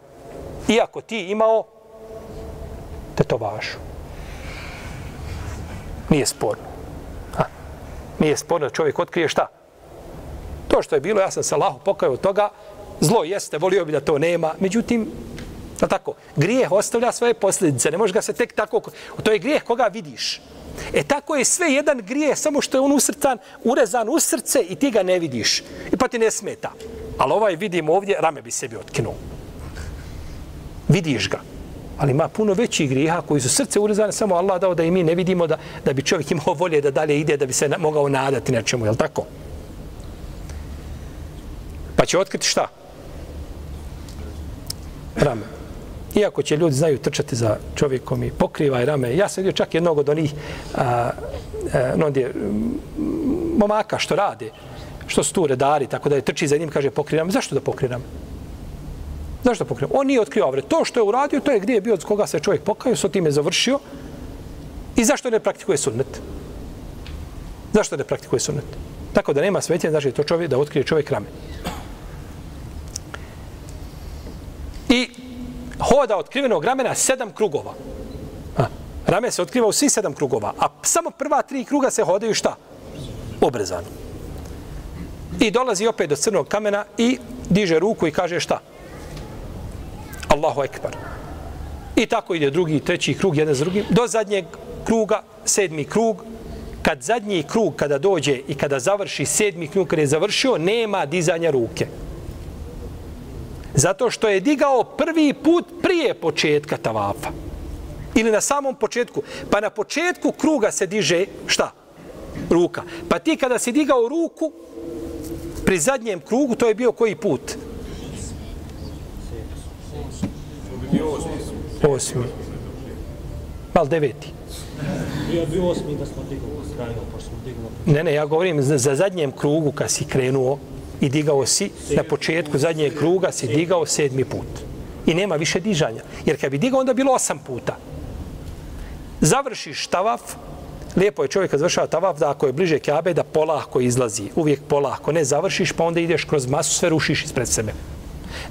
Iako ti imao tetovažu. Nije sporno. Ha. Nije sporno da čovjek otkrije šta? To što je bilo, ja sam se Allahu pokajao od toga, zlo jeste, volio bi da to nema, međutim, da tako, grijeh ostavlja svoje posljedice, ne možeš ga se tek tako, to je grijeh koga vidiš. E tako je sve jedan grijeh, samo što je on usrcan, urezan u srce i ti ga ne vidiš. I pa ti ne smeta. Ali ovaj vidimo ovdje, rame bi sebi otkinuo. Vidiš ga. Ali ima puno većih grijeha koji su srce urezane, samo Allah dao da i mi ne vidimo da, da bi čovjek imao volje da dalje ide, da bi se mogao nadati nečemu, je tako? Pa će otkriti šta? Rame. Iako će ljudi znaju trčati za čovjekom i pokriva i rame. Ja sam vidio čak jednog od onih a, a, nondje, momaka što rade, što su tu redari, tako da je trči za njim, kaže pokrivam. Zašto da pokrivam? Zašto pokrio? On nije otkrio avret. To što je uradio, to je gdje je bio od koga se čovjek pokaju, tim time završio. I zašto ne praktikuje sunnet? Zašto ne praktikuje sunnet? Tako da nema svećenja, znači to čovjek, da otkrije čovjek rame. I hoda otkrivenog ramena sedam krugova. A, rame se otkriva u svih sedam krugova, a samo prva tri kruga se hodaju šta? Obrezano. I dolazi opet do crnog kamena i diže ruku i kaže šta? Allahu ekbar. I tako ide drugi, treći krug, jedan za drugim. Do zadnjeg kruga, sedmi krug, kad zadnji krug, kada dođe i kada završi sedmi krug, kada je završio, nema dizanja ruke. Zato što je digao prvi put prije početka tavafa. Ili na samom početku. Pa na početku kruga se diže šta? Ruka. Pa ti kada si digao ruku, Pri zadnjem krugu to je bio koji put? Osmi. Mal deveti. Bio bi osmi da smo digli krajno, pošto smo digli. Ne, ne, ja govorim za, za zadnjem krugu kad si krenuo i digao si, na početku zadnjeg kruga si digao sedmi put. I nema više dižanja. Jer kad bi digao, onda bilo osam puta. Završiš tavaf, lijepo je čovjek kad završava tavaf, da ako je bliže Kjabe, da polako izlazi. Uvijek polako. Ne završiš, pa onda ideš kroz masu, sve rušiš ispred sebe.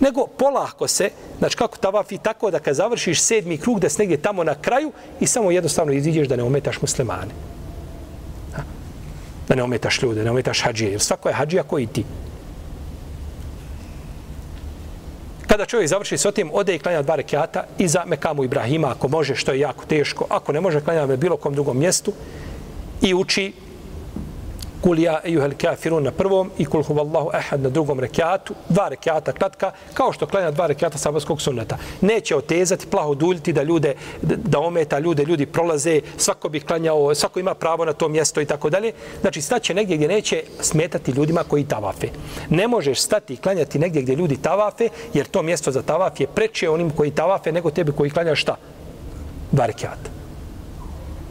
Nego polahko se, znači kako tavafi, i tako da kad završiš sedmi krug, da se negdje tamo na kraju i samo jednostavno iziđeš da ne ometaš muslimane. Ha? Da ne ometaš ljude, ne ometaš hađije. Jer svako je hađija koji ti. Kada čovjek završi s otim, ode i klanja dva rekiata iza Mekamu Ibrahima, ako može, što je jako teško, ako ne može, klanja na bilo kom drugom mjestu i uči kul ja ejuhel kafirun na prvom i kul huvallahu ehad na drugom rekiatu, dva rekiata kratka, kao što klanja dva rekiata sabarskog sunneta. Neće otezati, plaho duljiti da ljude, da ometa ljude, ljudi prolaze, svako bi klanjao, svako ima pravo na to mjesto i tako dalje. Znači, staće negdje gdje neće smetati ljudima koji tavafe. Ne možeš stati i klanjati negdje gdje ljudi tavafe, jer to mjesto za tavaf je preče onim koji tavafe nego tebi koji klanja šta? Dva rekiata.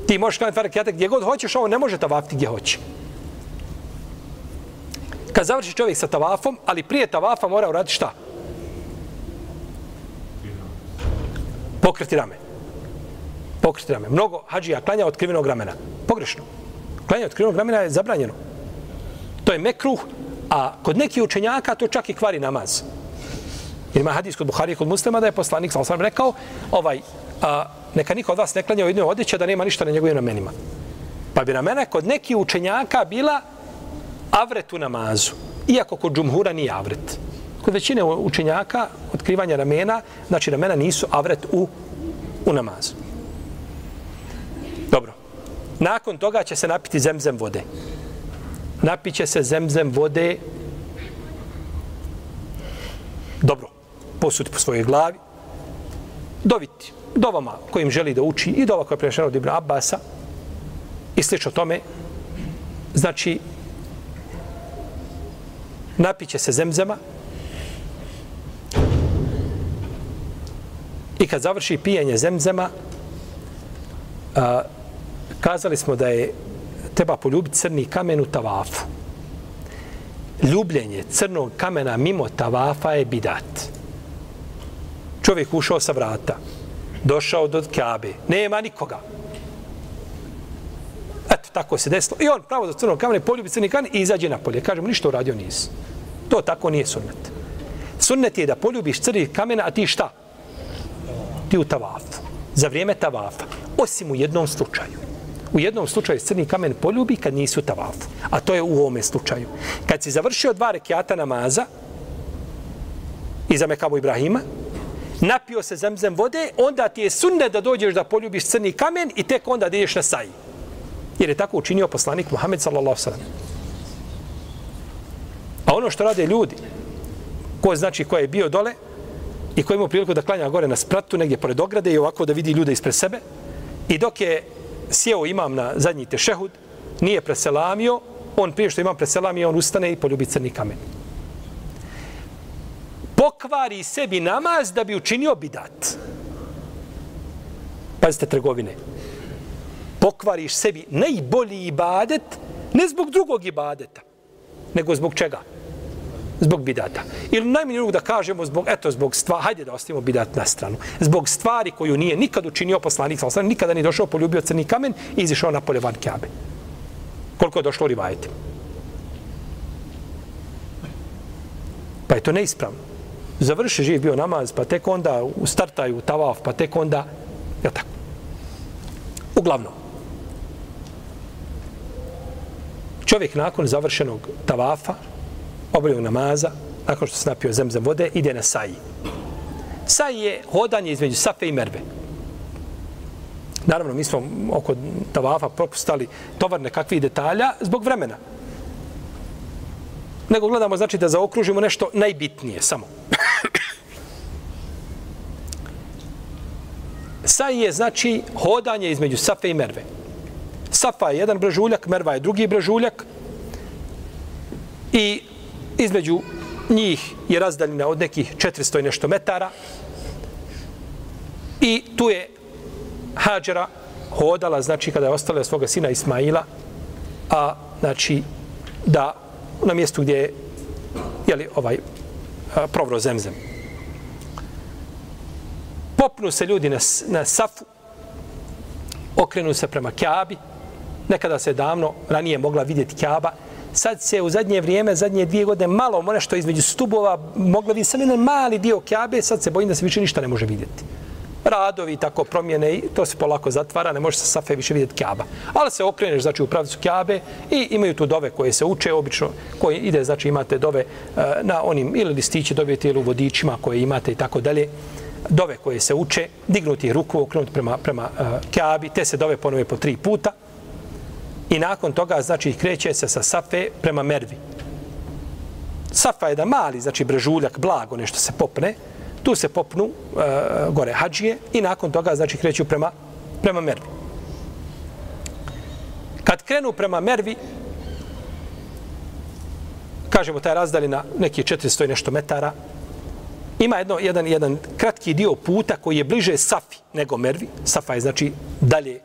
Ti možeš klanjati dva rekiata gdje god hoćeš, ovo ne može tavafiti gdje hoće kad završi čovjek sa tavafom, ali prije tavafa mora uraditi šta? Pokriti rame. Pokriti rame. Mnogo hađija klanja od krivenog ramena. Pogrešno. Klanja od krivenog ramena je zabranjeno. To je mekruh, a kod nekih učenjaka to čak i kvari namaz. Jer ima hadis kod Buhari kod muslima da je poslanik, sam sam rekao, ovaj, a, neka niko od vas ne klanja u jednoj odjeće da nema ništa na njegovim ramenima. Pa bi ramena kod nekih učenjaka bila avret u namazu. Iako kod džumhura nije avret. Kod većine učenjaka, otkrivanja ramena, znači ramena nisu avret u, u namazu. Dobro. Nakon toga će se napiti zemzem vode. Napiće se zemzem vode dobro, posuti po svojoj glavi, doviti dovama kojim želi da uči i dova koja je prešena od Ibn Abbasa i slično tome, znači napiće se zemzema i kad završi pijenje zemzema a, kazali smo da je treba poljubiti crni kamen u tavafu. Ljubljenje crnog kamena mimo tavafa je bidat. Čovjek ušao sa vrata, došao do Kabe, nema nikoga. Eto, tako se desilo. I on pravo do crnog kamena poljubi crni kamen i izađe na polje. Kažemo, ništa uradio nisi. To tako nije sunnet. Sunnet je da poljubiš crni kamena, a ti šta? Ti u tavafu. Za vrijeme tavafa. Osim u jednom slučaju. U jednom slučaju crni kamen poljubi kad nisi u tavafu. A to je u ovome slučaju. Kad si završio dva rekiata namaza, iza Mekabu Ibrahima, napio se zemzem vode, onda ti je sunnet da dođeš da poljubiš crni kamen i tek onda da ideš na saji. Jer je tako učinio poslanik Muhammed sallallahu sallam. A ono što rade ljudi, ko znači ko je bio dole i ko ima priliku da klanja gore na spratu, negdje pored ograde i ovako da vidi ljude ispred sebe, i dok je sjeo imam na zadnji tešehud, nije preselamio, on prije što imam preselamio, on ustane i poljubi crni kamen. Pokvari sebi namaz da bi učinio bidat. Pazite trgovine. Pokvariš sebi najbolji ibadet, ne zbog drugog ibadeta, nego zbog čega? Zbog bidata. Ili najmanji ruku da kažemo zbog, eto, zbog stvari, hajde da ostavimo bidat na stranu. Zbog stvari koju nije nikad učinio poslanik, sa nikada nije došao, poljubio crni kamen i izišao na polje van kjabe. Koliko je došlo rivajeti. Pa je to neispravno. Završi živ bio namaz, pa tek onda startaju tavaf, pa tek onda, je tako. Uglavnom, čovjek nakon završenog tavafa, obavljog namaza, nakon što se napio zemzem vode, ide na saji. Saji je hodanje između Safe i Merve. Naravno, mi smo oko tavafa propustali tovar nekakvih detalja zbog vremena. Nego gledamo, znači, da zaokružimo nešto najbitnije, samo. Saji je, znači, hodanje između Safe i Merve. Safa je jedan brežuljak, Merva je drugi brežuljak. I Između njih je razdaljina od nekih 400 i nešto metara. I tu je Hadžera hodala, znači kada je ostala svoga sina Ismaila, a znači da na mjestu gdje je jeli, ovaj, provro zemzem. Popnu se ljudi na, na safu, okrenu se prema Kjabi, nekada se davno ranije mogla vidjeti Kjaba, sad se u zadnje vrijeme, zadnje dvije godine, malo nešto između stubova, mogla vidjeti samo jedan mali dio Kjabe, sad se bojim da se više ništa ne može vidjeti radovi tako promjene to se polako zatvara, ne može sa safe više vidjeti kjaba. Ali se okreneš znači u pravcu kjabe i imaju tu dove koje se uče obično, koji ide, znači imate dove e, na onim ili listići dobijete ili u vodičima koje imate i tako dalje. Dove koje se uče, dignuti ruku, okrenuti prema, prema uh, kjabi, te se dove ponove po tri puta i nakon toga znači kreće se sa safe prema mervi. Safa je da mali, znači brežuljak, blago nešto se popne, tu se popnu e, gore hađije i nakon toga znači kreću prema, prema Mervi. Kad krenu prema Mervi, kažemo taj razdalina neki 400 i nešto metara, ima jedno, jedan, jedan kratki dio puta koji je bliže Safi nego Mervi. Safa je znači dalje,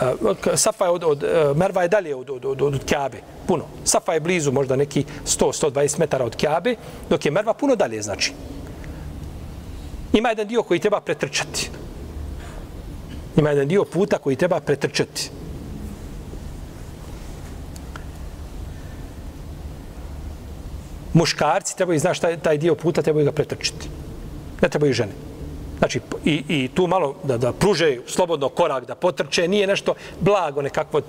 Eh, Safa je od, od eh, Merva je dalje od, od, od, od Kjabe, puno. Safa je blizu možda neki 100-120 metara od Kjabe, dok je Merva puno dalje znači ima jedan dio koji treba pretrčati. Ima jedan dio puta koji treba pretrčati. Muškarci trebaju, znaš, taj, taj dio puta trebaju ga pretrčati. Ne trebaju žene. Znači, i, i tu malo da, da pruže slobodno korak, da potrče, nije nešto blago, nekakvo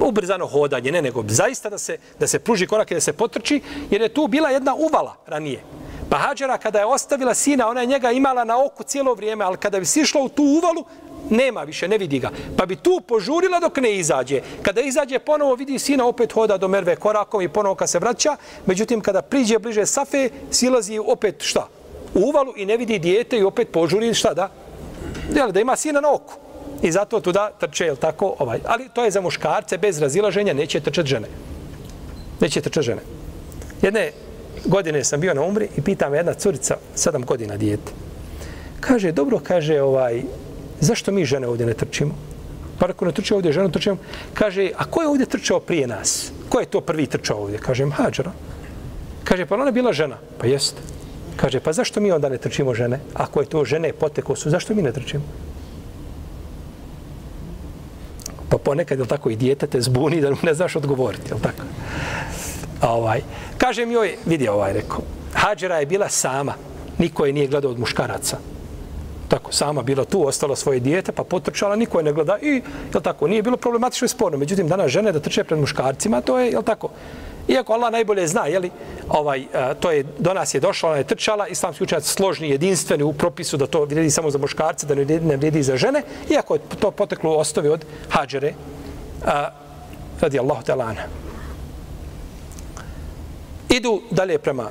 ubrzano hodanje, ne, nego zaista da se, da se pruži korak i da se potrči, jer je tu bila jedna uvala ranije. Pa Hadžara kada je ostavila sina, ona je njega imala na oku cijelo vrijeme, ali kada bi sišla u tu uvalu, nema više, ne vidi ga. Pa bi tu požurila dok ne izađe. Kada izađe, ponovo vidi sina, opet hoda do merve korakom i ponovo kad se vraća. Međutim, kada priđe bliže Safe, silazi opet šta? Uvalu i ne vidi dijete i opet požuri šta da? Jel, da ima sina na oku. I zato tuda trče, jel tako? Ovaj. Ali to je za muškarce, bez razilaženja, neće trčati žene. Neće trčati žene. Jedne godine sam bio na umri i pita me jedna curica, sedam godina dijete. Kaže, dobro, kaže, ovaj, zašto mi žene ovdje ne trčimo? Pa ako ne trče ovdje, ženu trčimo. Kaže, a ko je ovdje trčao prije nas? Ko je to prvi trčao ovdje? Kaže, Hadžara. Kaže, pa ona je bila žena. Pa jeste. Kaže, pa zašto mi onda ne trčimo žene? Ako je to žene poteko su, zašto mi ne trčimo? Pa ponekad, je tako, i dijete te zbuni da ne znaš odgovoriti, je tako? ovaj, kažem joj, vidi ovaj, rekao, Hadžera je bila sama, niko je nije gledao od muškaraca. Tako, sama bila tu, ostala svoje dijete, pa potrčala, niko je ne gleda i, jel tako, nije bilo problematično i sporno. Međutim, danas žene da trče pred muškarcima, to je, jel tako, iako Allah najbolje zna, jeli, ovaj, to je, do nas je došla, ona je trčala, islamski učenjaci složni, jedinstveni u propisu da to vrijedi samo za muškarce, da ne vrijedi, ne vrijedi za žene, iako je to poteklo u ostovi od Hadžere, a, radi Allahu talana idu dalje prema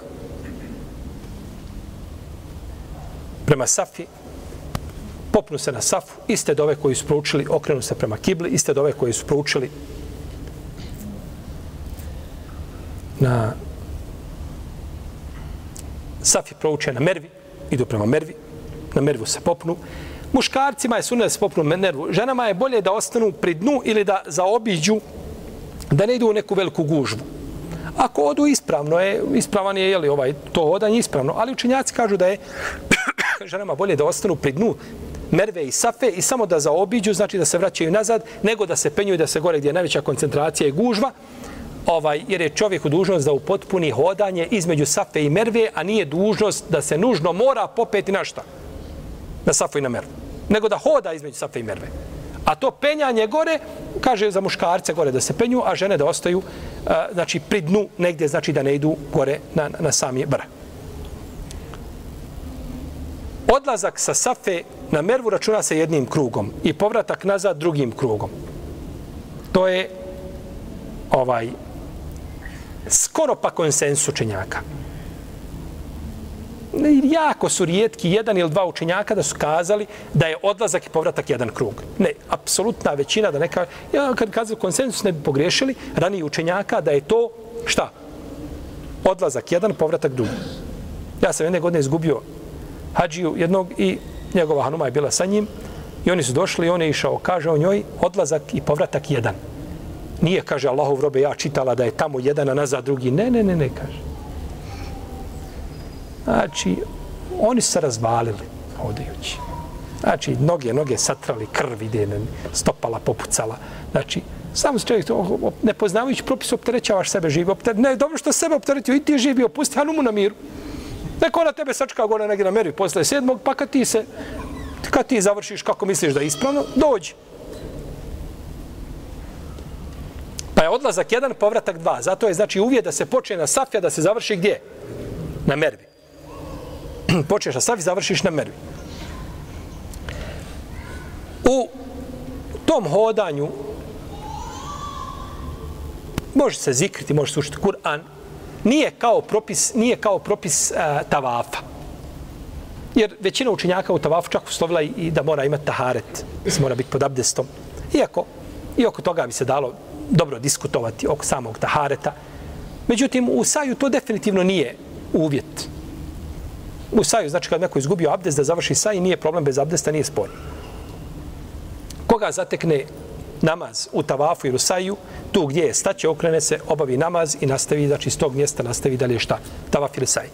prema Safi, popnu se na Safu, iste dove koji su proučili, okrenu se prema Kibli, iste dove koji su proučili na Safi prouče na Mervi, idu prema Mervi, na Mervu se popnu. Muškarcima je sunet da se popnu na Mervu. Ženama je bolje da ostanu pri dnu ili da zaobiđu, da ne idu u neku veliku gužbu. Ako odu ispravno je, ispravan je, jeli, ovaj, to odanje ispravno, ali učenjaci kažu da je ženama bolje da ostanu pri dnu merve i safe i samo da zaobiđu, znači da se vraćaju nazad, nego da se penju i da se gore gdje je najveća koncentracija i gužva, ovaj, jer je čovjek dužnost da upotpuni hodanje između safe i merve, a nije dužnost da se nužno mora popeti na šta? Na safu i na mervu. Nego da hoda između safe i merve. A to penjanje gore, kaže za muškarce gore da se penju, a žene da ostaju eh, znači pri dnu negdje, znači da ne idu gore na, na sami vrh. Odlazak sa Safe na Mervu računa se jednim krugom i povratak nazad drugim krugom. To je ovaj skoro pa konsensu učenjaka jako su rijetki jedan ili dva učenjaka da su kazali da je odlazak i povratak jedan krug. Ne, apsolutna većina da neka, ja kad kazali konsensus ne bi pogriješili, raniji učenjaka da je to šta? Odlazak jedan, povratak drugi. Ja sam jedne godine izgubio hađiju jednog i njegova hanuma je bila sa njim i oni su došli i on je išao, kaže o njoj, odlazak i povratak jedan. Nije, kaže Allahov robe, ja čitala da je tamo jedan, a nazad drugi. Ne, ne, ne, ne, kaže. Znači, oni su se razvalili hodajući. Znači, noge, noge satrali, krv ide, stopala, popucala. Znači, samo se čovjek, ne poznavajući propis, opterećavaš sebe živi. Opter... Ne, dobro što sebe opteretio, i ti je živi, opusti Hanumu na miru. Neko ona tebe sačka gore negdje na meri posle sedmog, pa kad ti se, kad ti završiš kako misliš da je ispravno, dođi. Pa je odlazak jedan, povratak dva. Zato je znači uvijek da se počne na Safija, da se završi gdje? Na mervi. Počneš na Safi, završiš na mervi. U tom hodanju može se zikriti, može se učiti Kur'an, nije kao propis, nije kao propis uh, tavafa. Jer većina učenjaka u tavafu čak uslovila i da mora imati taharet, da mora biti pod abdestom. Iako, i oko toga bi se dalo dobro diskutovati oko samog tahareta. Međutim, u saju to definitivno nije uvjet. U saju, znači kad neko izgubio abdest da završi saj, nije problem bez abdesta, nije spor. Koga zatekne namaz u tavafu ili u saju, tu gdje je staće, okrene se, obavi namaz i nastavi, znači iz tog mjesta nastavi dalje šta? Tavaf ili saj.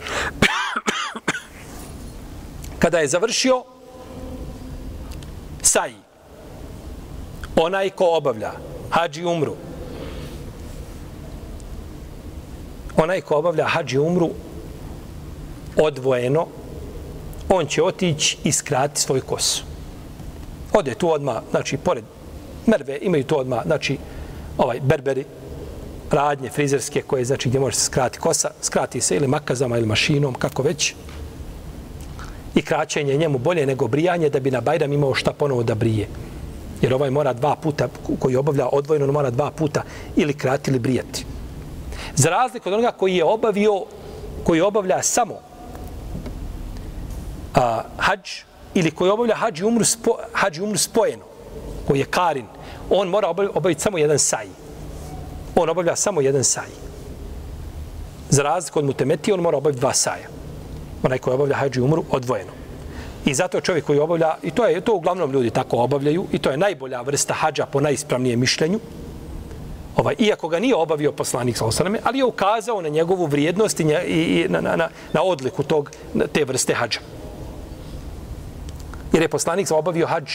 Kada je završio saj, onaj ko obavlja hađi umru, onaj ko obavlja hađi umru odvojeno, on će otići i skrati svoju kosu. Ode tu odma, znači, pored merve, imaju to odma, znači, ovaj, berberi, radnje frizerske koje, znači, gdje može se skrati kosa, skrati se ili makazama ili mašinom, kako već. I kraćenje njemu bolje nego brijanje da bi na Bajram imao šta ponovo da brije. Jer ovaj mora dva puta, koji obavlja odvojeno, mora dva puta ili krati ili brijati. Za razliku od onoga koji je obavio, koji obavlja samo a, hađ, ili koji obavlja hađ i umru, spo, hađ i umru spojeno, koji je karin, on mora obaviti samo jedan saj. On obavlja samo jedan saj. Za razliku od mutemeti, on mora obaviti dva saja. Onaj koji obavlja hađ i umru odvojeno. I zato čovjek koji obavlja, i to je to uglavnom ljudi tako obavljaju, i to je najbolja vrsta hađa po najispravnijem mišljenju, ovaj, iako ga nije obavio poslanik sa osaname, ali je ukazao na njegovu vrijednost i, i na, na, na, na odliku tog, te vrste hađa. Jer je poslanik sa obavio hađ,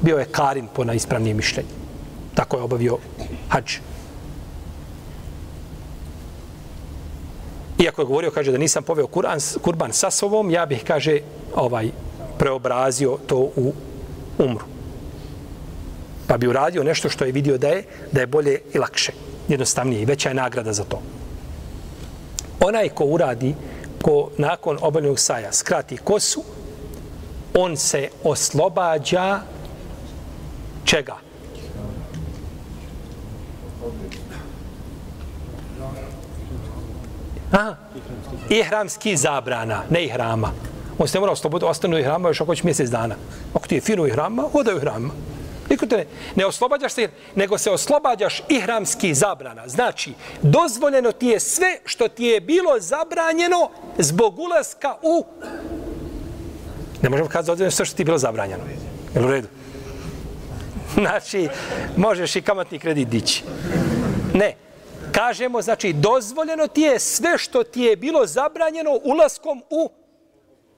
bio je karin po najispravnijem mišljenju. Tako je obavio hađ. Iako je govorio, kaže da nisam poveo kuran, kurban sa sobom, ja bih, kaže, ovaj preobrazio to u umru. Pa bi uradio nešto što je vidio da je, da je bolje i lakše, jednostavnije i veća je nagrada za to. Onaj ko uradi, ko nakon obavljenog saja skrati kosu, on se oslobađa čega? A? Ihramski zabrana, ne ihrama. On se ne mora osloboditi, ostane u ihrama još oko će mjesec dana. Ako ti je fino u ihrama, odaj u ihrama. Niko te ne, ne oslobađaš se, nego se oslobađaš ihramski zabrana. Znači, dozvoljeno ti je sve što ti je bilo zabranjeno zbog ulaska u... Ne možemo kazati dozvoljeno sve što ti je bilo zabranjeno. Jel u redu? Znači, možeš i kamatni kredit dići. Ne. Kažemo, znači, dozvoljeno ti je sve što ti je bilo zabranjeno ulaskom u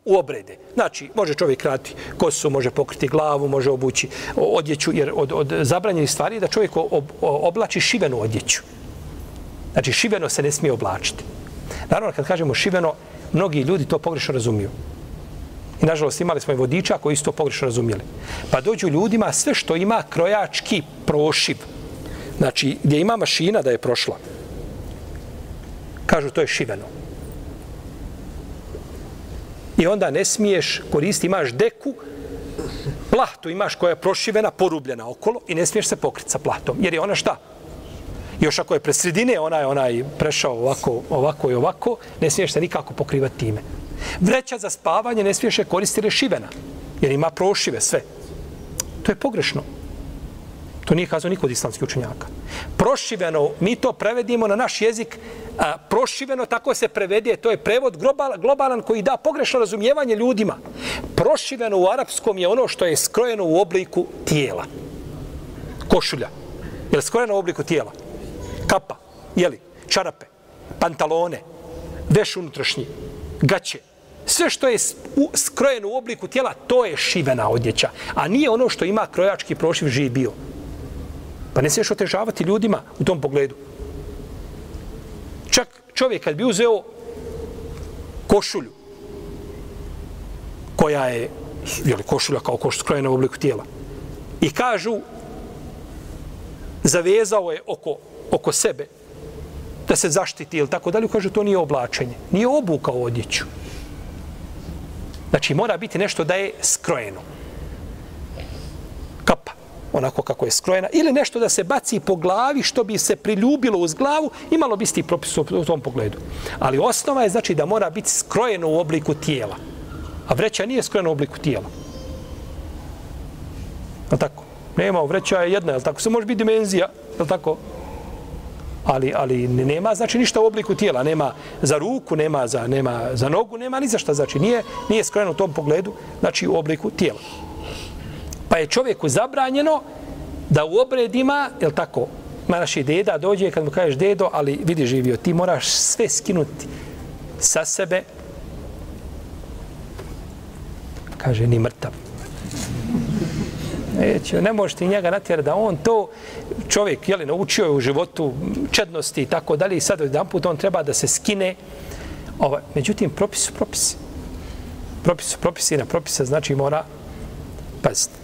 u obrede. Znači, može čovjek krati kosu, može pokriti glavu, može obući odjeću, jer od, od zabranjenih stvari je da čovjek ob, oblači šivenu odjeću. Znači, šiveno se ne smije oblačiti. Naravno, kad kažemo šiveno, mnogi ljudi to pogrešno razumiju. I nažalost imali smo i vodiča koji isto pogrešno razumijeli. Pa dođu ljudima sve što ima krojački prošiv. Znači, gdje ima mašina da je prošla. Kažu, to je šiveno. I onda ne smiješ koristiti, imaš deku, plahtu imaš koja je prošivena, porubljena okolo i ne smiješ se pokriti sa plahtom. Jer je ona šta? Još ako je presredine, ona je onaj prešao ovako, ovako i ovako, ne smiješ se nikako pokrivati time. Vreća za spavanje ne smiješ je koristiti rešivena, jer ima prošive sve. To je pogrešno. To nije kazao niko od islamskih učenjaka. Prošiveno, mi to prevedimo na naš jezik a, prošiveno, tako se prevede, to je prevod global, globalan koji da pogrešno razumijevanje ljudima. Prošiveno u arapskom je ono što je skrojeno u obliku tijela. Košulja. Je li skrojeno u obliku tijela? Kapa, jeli, čarape, pantalone, veš unutrašnji, gaće, sve što je skrojeno u obliku tijela, to je šivena odjeća. A nije ono što ima krojački prošiv živ bio. Pa ne smiješ otežavati ljudima u tom pogledu. Čak čovjek kad bi uzeo košulju, koja je, jeli, košulja kao košulja skrojena u obliku tijela, i kažu, zavezao je oko, oko sebe, da se zaštiti ili tako dalje, kaže to nije oblačenje. Nije obuka u odjeću. Znači mora biti nešto da je skrojeno. Kapa, onako kako je skrojena. Ili nešto da se baci po glavi što bi se priljubilo uz glavu, imalo bi sti propis u tom pogledu. Ali osnova je znači da mora biti skrojeno u obliku tijela. A vreća nije skrojena u obliku tijela. Je tako? Nema, vreća je jedna, je tako? Se može biti dimenzija, je tako? ali ali nema znači ništa u obliku tijela, nema za ruku, nema za nema za nogu, nema ni za šta, znači nije nije skrojeno u tom pogledu, znači u obliku tijela. Pa je čovjeku zabranjeno da u obredima, je tako, Maraš i deda dođe kad mu kažeš dedo, ali vidi živio, ti moraš sve skinuti sa sebe. Kaže, ni mrtav. Neće, ne možeš ti njega natjerati da on to, čovjek, jeli, naučio je u životu čednosti i tako dalje i sad jedan put on treba da se skine. Ovaj, međutim, propis su propisi. Propis su propisi na propise, znači mora paziti.